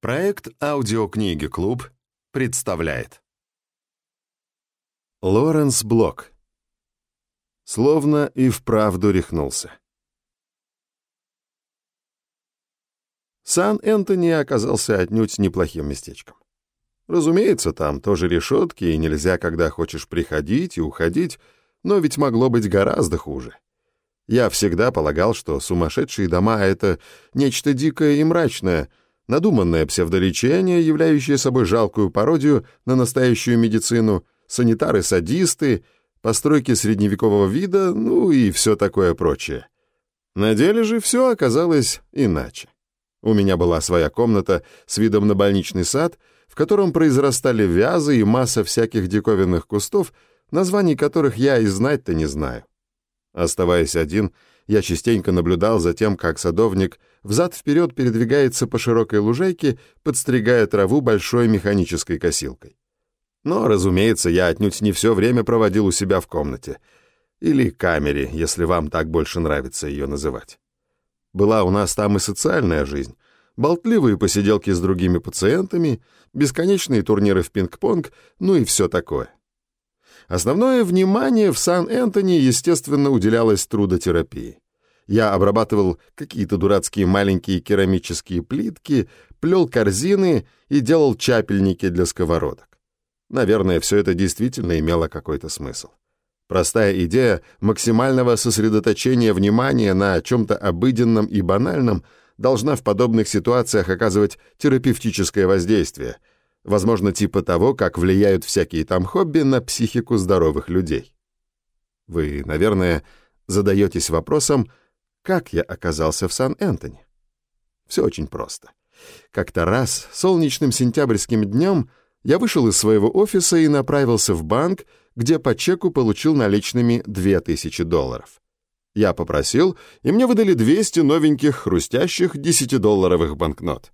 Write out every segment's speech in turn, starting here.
Проект «Аудиокниги Клуб» представляет Лоренс Блок Словно и вправду рехнулся. Сан-Энтони оказался отнюдь неплохим местечком. Разумеется, там тоже решетки, и нельзя, когда хочешь приходить и уходить, но ведь могло быть гораздо хуже. Я всегда полагал, что сумасшедшие дома — это нечто дикое и мрачное, надуманное псевдолечение, являющее собой жалкую пародию на настоящую медицину, санитары-садисты, постройки средневекового вида, ну и все такое прочее. На деле же все оказалось иначе. У меня была своя комната с видом на больничный сад, в котором произрастали вязы и масса всяких диковинных кустов, названий которых я и знать-то не знаю. Оставаясь один, я частенько наблюдал за тем, как садовник взад-вперед передвигается по широкой лужайке, подстригая траву большой механической косилкой. Но, разумеется, я отнюдь не все время проводил у себя в комнате. Или камере, если вам так больше нравится ее называть. Была у нас там и социальная жизнь. Болтливые посиделки с другими пациентами, бесконечные турниры в пинг-понг, ну и все такое. Основное внимание в Сан-Энтони, естественно, уделялось трудотерапии. Я обрабатывал какие-то дурацкие маленькие керамические плитки, плел корзины и делал чапельники для сковородок. Наверное, все это действительно имело какой-то смысл. Простая идея максимального сосредоточения внимания на чем-то обыденном и банальном должна в подобных ситуациях оказывать терапевтическое воздействие — возможно, типа того, как влияют всякие там хобби на психику здоровых людей. Вы, наверное, задаетесь вопросом, как я оказался в Сан-Энтони? Все очень просто. Как-то раз, солнечным сентябрьским днем, я вышел из своего офиса и направился в банк, где по чеку получил наличными 2000 долларов. Я попросил, и мне выдали 200 новеньких хрустящих 10-долларовых банкнот.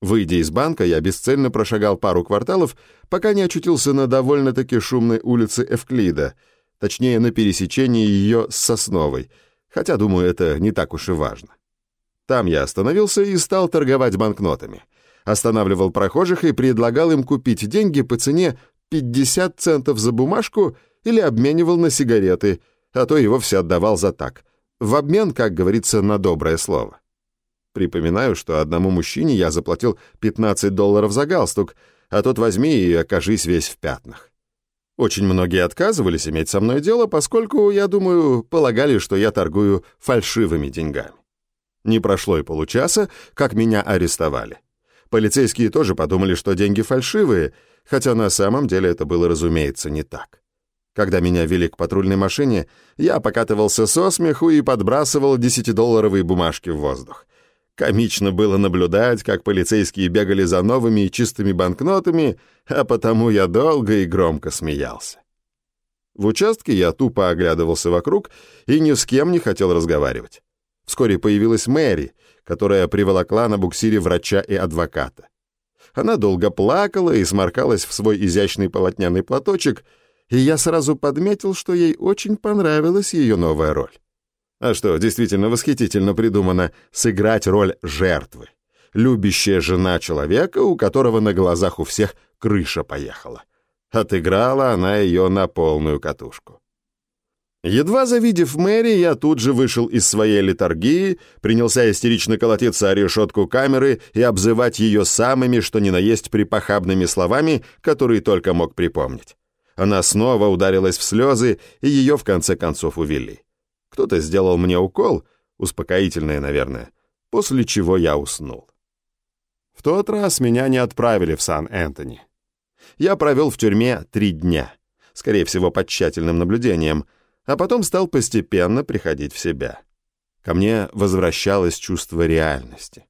Выйдя из банка, я бесцельно прошагал пару кварталов, пока не очутился на довольно-таки шумной улице Эвклида, точнее, на пересечении ее с Сосновой, хотя, думаю, это не так уж и важно. Там я остановился и стал торговать банкнотами. Останавливал прохожих и предлагал им купить деньги по цене 50 центов за бумажку или обменивал на сигареты, а то и вовсе отдавал за так, в обмен, как говорится, на доброе слово. Припоминаю, что одному мужчине я заплатил 15 долларов за галстук, а тот возьми и окажись весь в пятнах. Очень многие отказывались иметь со мной дело, поскольку, я думаю, полагали, что я торгую фальшивыми деньгами. Не прошло и получаса, как меня арестовали. Полицейские тоже подумали, что деньги фальшивые, хотя на самом деле это было, разумеется, не так. Когда меня вели к патрульной машине, я покатывался со смеху и подбрасывал десятидолларовые бумажки в воздух. Комично было наблюдать, как полицейские бегали за новыми и чистыми банкнотами, а потому я долго и громко смеялся. В участке я тупо оглядывался вокруг и ни с кем не хотел разговаривать. Вскоре появилась Мэри, которая приволокла на буксире врача и адвоката. Она долго плакала и сморкалась в свой изящный полотняный платочек, и я сразу подметил, что ей очень понравилась ее новая роль. А что, действительно восхитительно придумано сыграть роль жертвы. Любящая жена человека, у которого на глазах у всех крыша поехала. Отыграла она ее на полную катушку. Едва завидев Мэри, я тут же вышел из своей литургии, принялся истерично колотиться о решетку камеры и обзывать ее самыми, что ни на есть, припохабными словами, которые только мог припомнить. Она снова ударилась в слезы, и ее в конце концов увели. Кто-то сделал мне укол, успокоительное, наверное, после чего я уснул. В тот раз меня не отправили в Сан-Энтони. Я провел в тюрьме три дня, скорее всего, под тщательным наблюдением, а потом стал постепенно приходить в себя. Ко мне возвращалось чувство реальности.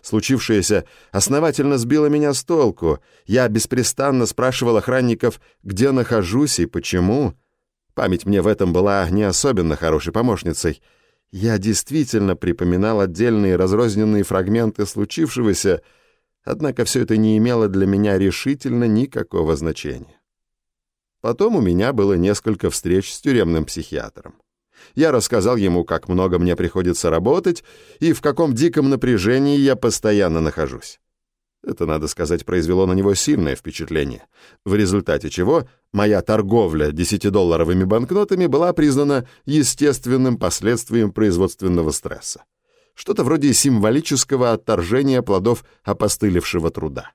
Случившееся основательно сбило меня с толку. Я беспрестанно спрашивал охранников, где нахожусь и почему, Память мне в этом была не особенно хорошей помощницей. Я действительно припоминал отдельные разрозненные фрагменты случившегося, однако все это не имело для меня решительно никакого значения. Потом у меня было несколько встреч с тюремным психиатром. Я рассказал ему, как много мне приходится работать и в каком диком напряжении я постоянно нахожусь. Это, надо сказать, произвело на него сильное впечатление, в результате чего моя торговля десятидолларовыми банкнотами была признана естественным последствием производственного стресса. Что-то вроде символического отторжения плодов опостылевшего труда.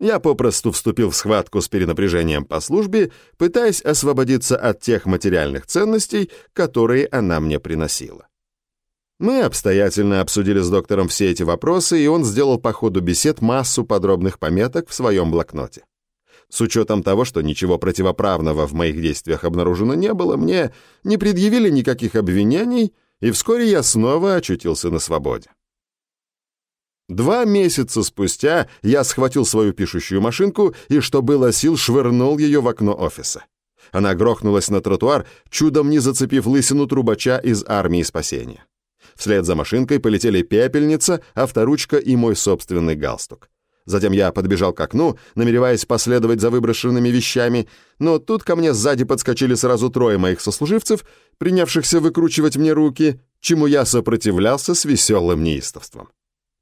Я попросту вступил в схватку с перенапряжением по службе, пытаясь освободиться от тех материальных ценностей, которые она мне приносила. Мы обстоятельно обсудили с доктором все эти вопросы, и он сделал по ходу бесед массу подробных пометок в своем блокноте. С учетом того, что ничего противоправного в моих действиях обнаружено не было, мне не предъявили никаких обвинений, и вскоре я снова очутился на свободе. Два месяца спустя я схватил свою пишущую машинку и, что было сил, швырнул ее в окно офиса. Она грохнулась на тротуар, чудом не зацепив лысину трубача из армии спасения. Вслед за машинкой полетели пепельница, авторучка и мой собственный галстук. Затем я подбежал к окну, намереваясь последовать за выброшенными вещами, но тут ко мне сзади подскочили сразу трое моих сослуживцев, принявшихся выкручивать мне руки, чему я сопротивлялся с веселым неистовством.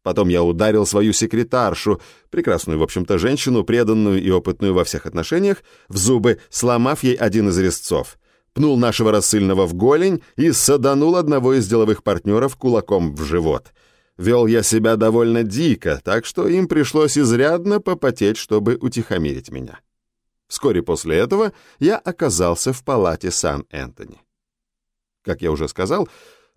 Потом я ударил свою секретаршу, прекрасную, в общем-то, женщину, преданную и опытную во всех отношениях, в зубы, сломав ей один из резцов. Пнул нашего рассыльного в голень и саданул одного из деловых партнеров кулаком в живот. Вел я себя довольно дико, так что им пришлось изрядно попотеть, чтобы утихомирить меня. Вскоре после этого я оказался в палате Сан-Энтони. Как я уже сказал,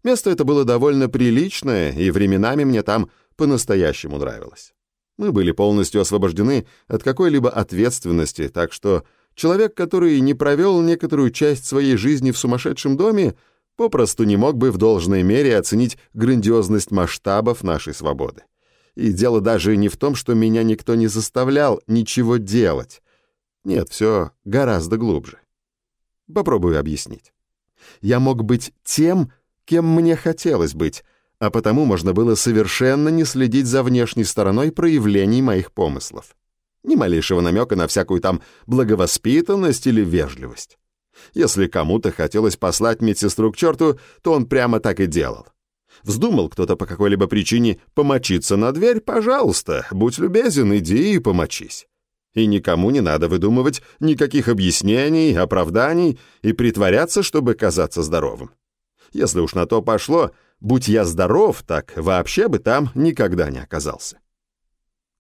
место это было довольно приличное, и временами мне там по-настоящему нравилось. Мы были полностью освобождены от какой-либо ответственности, так что человек, который не провел некоторую часть своей жизни в сумасшедшем доме, попросту не мог бы в должной мере оценить грандиозность масштабов нашей свободы. И дело даже не в том, что меня никто не заставлял ничего делать. Нет, все гораздо глубже. Попробую объяснить. Я мог быть тем, кем мне хотелось быть, а потому можно было совершенно не следить за внешней стороной проявлений моих помыслов. Ни малейшего намека на всякую там благовоспитанность или вежливость. Если кому-то хотелось послать медсестру к черту, то он прямо так и делал. Вздумал кто-то по какой-либо причине помочиться на дверь, пожалуйста, будь любезен, иди и помочись. И никому не надо выдумывать никаких объяснений, оправданий и притворяться, чтобы казаться здоровым. Если уж на то пошло, Будь я здоров, так вообще бы там никогда не оказался.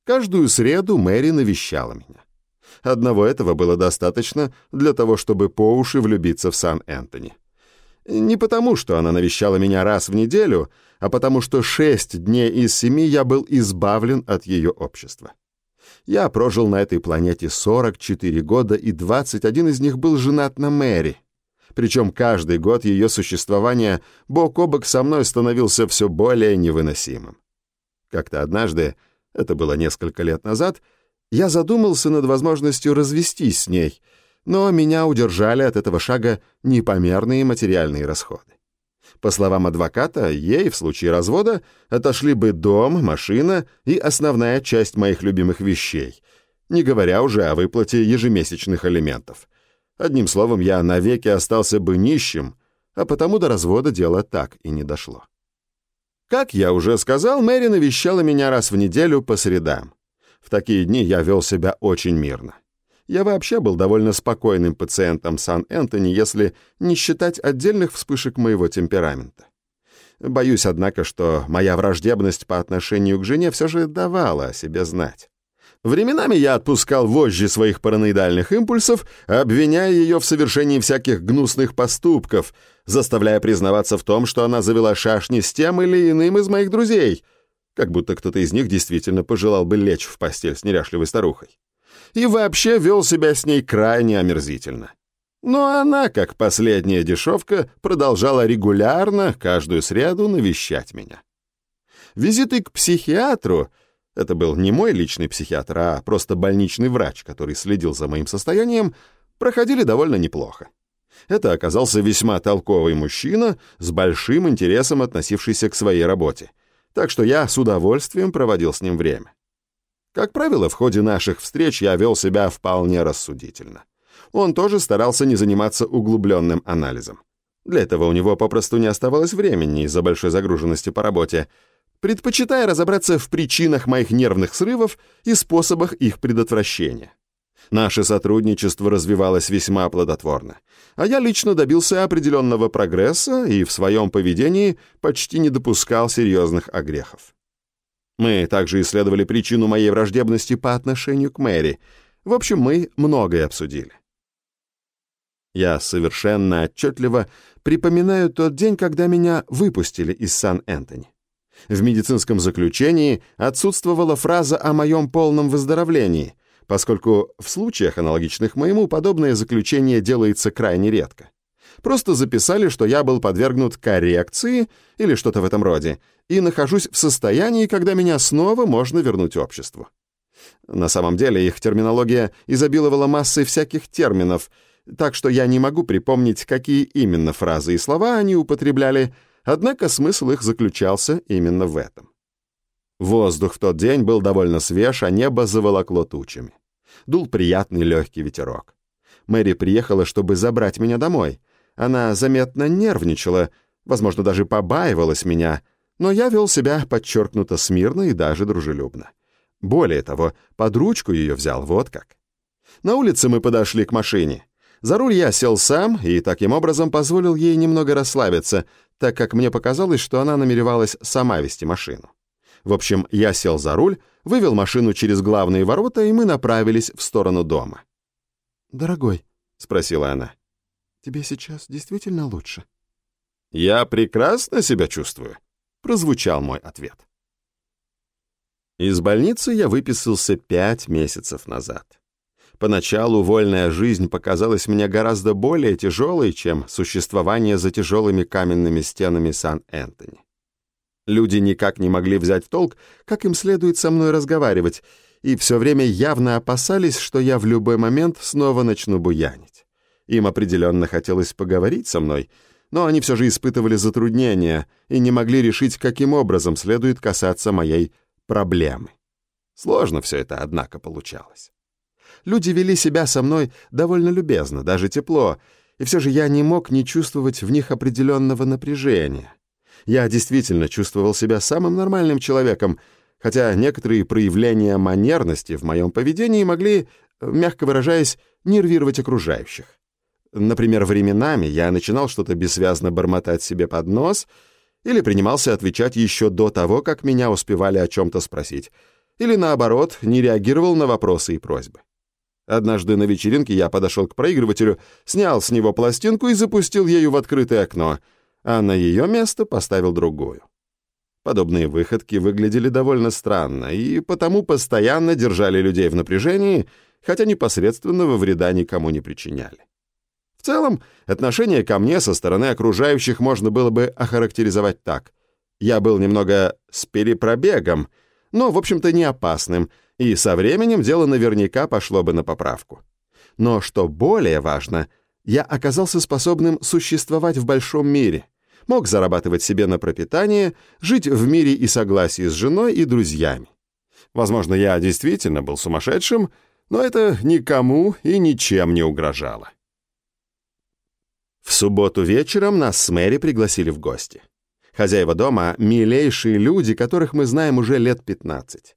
Каждую среду Мэри навещала меня. Одного этого было достаточно для того, чтобы по уши влюбиться в Сан-Энтони. Не потому, что она навещала меня раз в неделю, а потому что шесть дней из семи я был избавлен от ее общества. Я прожил на этой планете 44 года, и 21 из них был женат на Мэри — причем каждый год ее существования бок о бок со мной становился все более невыносимым. Как-то однажды, это было несколько лет назад, я задумался над возможностью развестись с ней, но меня удержали от этого шага непомерные материальные расходы. По словам адвоката, ей в случае развода отошли бы дом, машина и основная часть моих любимых вещей, не говоря уже о выплате ежемесячных алиментов — Одним словом, я навеки остался бы нищим, а потому до развода дело так и не дошло. Как я уже сказал, Мэри навещала меня раз в неделю по средам. В такие дни я вел себя очень мирно. Я вообще был довольно спокойным пациентом Сан-Энтони, если не считать отдельных вспышек моего темперамента. Боюсь, однако, что моя враждебность по отношению к жене все же давала о себе знать. Временами я отпускал вожжи своих параноидальных импульсов, обвиняя ее в совершении всяких гнусных поступков, заставляя признаваться в том, что она завела шашни с тем или иным из моих друзей, как будто кто-то из них действительно пожелал бы лечь в постель с неряшливой старухой. И вообще вел себя с ней крайне омерзительно. Но она, как последняя дешевка, продолжала регулярно, каждую среду, навещать меня. Визиты к психиатру — это был не мой личный психиатр, а просто больничный врач, который следил за моим состоянием, проходили довольно неплохо. Это оказался весьма толковый мужчина с большим интересом относившийся к своей работе, так что я с удовольствием проводил с ним время. Как правило, в ходе наших встреч я вел себя вполне рассудительно. Он тоже старался не заниматься углубленным анализом. Для этого у него попросту не оставалось времени из-за большой загруженности по работе, предпочитая разобраться в причинах моих нервных срывов и способах их предотвращения. Наше сотрудничество развивалось весьма плодотворно, а я лично добился определенного прогресса и в своем поведении почти не допускал серьезных огрехов. Мы также исследовали причину моей враждебности по отношению к Мэри. В общем, мы многое обсудили. Я совершенно отчетливо припоминаю тот день, когда меня выпустили из Сан-Энтони. В медицинском заключении отсутствовала фраза о моем полном выздоровлении, поскольку в случаях, аналогичных моему, подобное заключение делается крайне редко. Просто записали, что я был подвергнут коррекции или что-то в этом роде, и нахожусь в состоянии, когда меня снова можно вернуть обществу. На самом деле их терминология изобиловала массой всяких терминов, так что я не могу припомнить, какие именно фразы и слова они употребляли, однако смысл их заключался именно в этом. Воздух в тот день был довольно свеж, а небо заволокло тучами. Дул приятный легкий ветерок. Мэри приехала, чтобы забрать меня домой. Она заметно нервничала, возможно, даже побаивалась меня, но я вел себя подчеркнуто смирно и даже дружелюбно. Более того, под ручку ее взял вот как. На улице мы подошли к машине. За руль я сел сам и таким образом позволил ей немного расслабиться, так как мне показалось, что она намеревалась сама вести машину. В общем, я сел за руль, вывел машину через главные ворота, и мы направились в сторону дома. «Дорогой», — спросила она, — «тебе сейчас действительно лучше?» «Я прекрасно себя чувствую», — прозвучал мой ответ. Из больницы я выписался пять месяцев назад. Поначалу вольная жизнь показалась мне гораздо более тяжелой, чем существование за тяжелыми каменными стенами Сан-Энтони. Люди никак не могли взять в толк, как им следует со мной разговаривать, и все время явно опасались, что я в любой момент снова начну буянить. Им определенно хотелось поговорить со мной, но они все же испытывали затруднения и не могли решить, каким образом следует касаться моей проблемы. Сложно все это, однако, получалось. Люди вели себя со мной довольно любезно, даже тепло, и все же я не мог не чувствовать в них определенного напряжения. Я действительно чувствовал себя самым нормальным человеком, хотя некоторые проявления манерности в моем поведении могли, мягко выражаясь, нервировать окружающих. Например, временами я начинал что-то бессвязно бормотать себе под нос или принимался отвечать еще до того, как меня успевали о чем-то спросить, или, наоборот, не реагировал на вопросы и просьбы. Однажды на вечеринке я подошел к проигрывателю, снял с него пластинку и запустил ею в открытое окно — а на ее место поставил другую. Подобные выходки выглядели довольно странно и потому постоянно держали людей в напряжении, хотя непосредственного вреда никому не причиняли. В целом, отношение ко мне со стороны окружающих можно было бы охарактеризовать так. Я был немного с перепробегом, но, в общем-то, не опасным, и со временем дело наверняка пошло бы на поправку. Но, что более важно, я оказался способным существовать в большом мире — мог зарабатывать себе на пропитание, жить в мире и согласии с женой и друзьями. Возможно, я действительно был сумасшедшим, но это никому и ничем не угрожало. В субботу вечером нас с Мэри пригласили в гости. Хозяева дома — милейшие люди, которых мы знаем уже лет 15.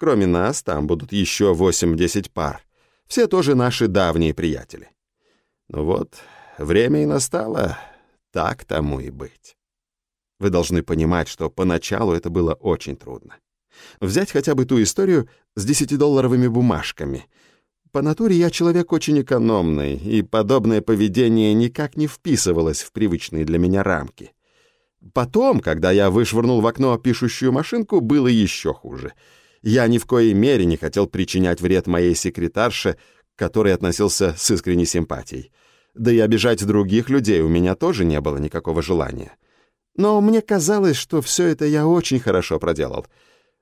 Кроме нас, там будут еще 8-10 пар. Все тоже наши давние приятели. Ну вот, время и настало, так тому и быть. Вы должны понимать, что поначалу это было очень трудно. Взять хотя бы ту историю с десятидолларовыми бумажками. По натуре я человек очень экономный, и подобное поведение никак не вписывалось в привычные для меня рамки. Потом, когда я вышвырнул в окно пишущую машинку, было еще хуже. Я ни в коей мере не хотел причинять вред моей секретарше, к которой относился с искренней симпатией. Да и обижать других людей у меня тоже не было никакого желания. Но мне казалось, что все это я очень хорошо проделал.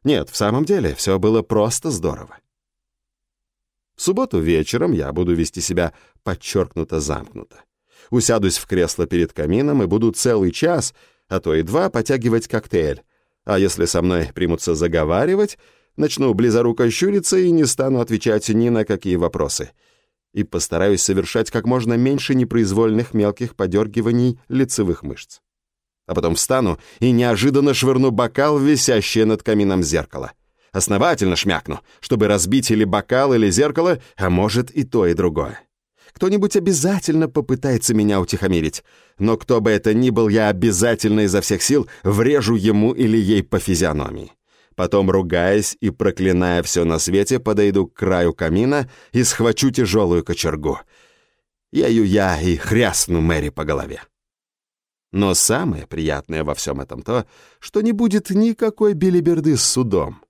Нет, в самом деле, все было просто здорово. В субботу вечером я буду вести себя подчеркнуто замкнуто. Усядусь в кресло перед камином и буду целый час, а то и два, потягивать коктейль. А если со мной примутся заговаривать, начну близоруко щуриться и не стану отвечать ни на какие вопросы — и постараюсь совершать как можно меньше непроизвольных мелких подергиваний лицевых мышц. а потом встану и неожиданно швырну бокал висящее над камином зеркало. Основательно шмякну, чтобы разбить или бокал, или зеркало, а может и то, и другое. Кто-нибудь обязательно попытается меня утихомирить, но кто бы это ни был, я обязательно изо всех сил врежу ему или ей по физиономии. Потом, ругаясь и проклиная все на свете, подойду к краю камина и схвачу тяжелую кочергу. Ею я и хрясну Мэри по голове. Но самое приятное во всем этом то, что не будет никакой билиберды с судом.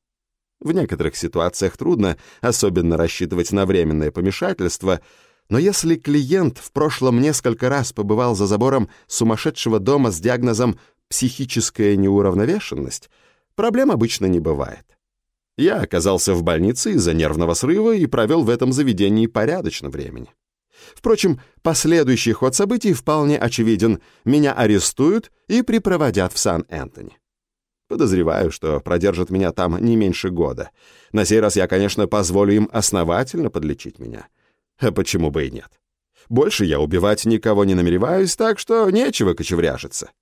В некоторых ситуациях трудно особенно рассчитывать на временное помешательство, но если клиент в прошлом несколько раз побывал за забором сумасшедшего дома с диагнозом «психическая неуравновешенность», проблем обычно не бывает. Я оказался в больнице из-за нервного срыва и провел в этом заведении порядочно времени. Впрочем, последующий ход событий вполне очевиден. Меня арестуют и припроводят в Сан-Энтони. Подозреваю, что продержат меня там не меньше года. На сей раз я, конечно, позволю им основательно подлечить меня. А почему бы и нет? Больше я убивать никого не намереваюсь, так что нечего кочевряжиться.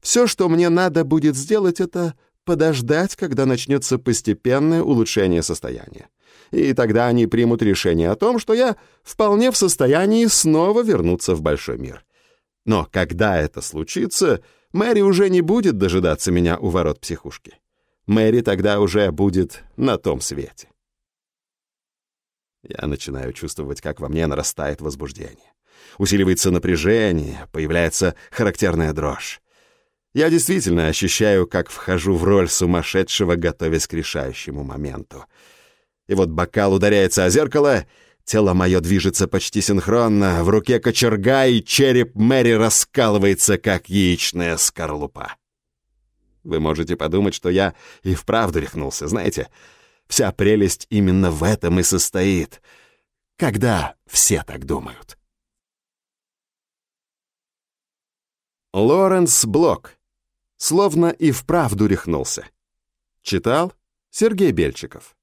Все, что мне надо будет сделать, это подождать, когда начнется постепенное улучшение состояния. И тогда они примут решение о том, что я вполне в состоянии снова вернуться в большой мир. Но когда это случится, Мэри уже не будет дожидаться меня у ворот психушки. Мэри тогда уже будет на том свете. Я начинаю чувствовать, как во мне нарастает возбуждение. Усиливается напряжение, появляется характерная дрожь. Я действительно ощущаю, как вхожу в роль сумасшедшего, готовясь к решающему моменту. И вот бокал ударяется о зеркало, тело мое движется почти синхронно, в руке кочерга, и череп Мэри раскалывается, как яичная скорлупа. Вы можете подумать, что я и вправду рехнулся, знаете? Вся прелесть именно в этом и состоит, когда все так думают. Лоренс Блок. Словно и вправду рехнулся. Читал Сергей Бельчиков.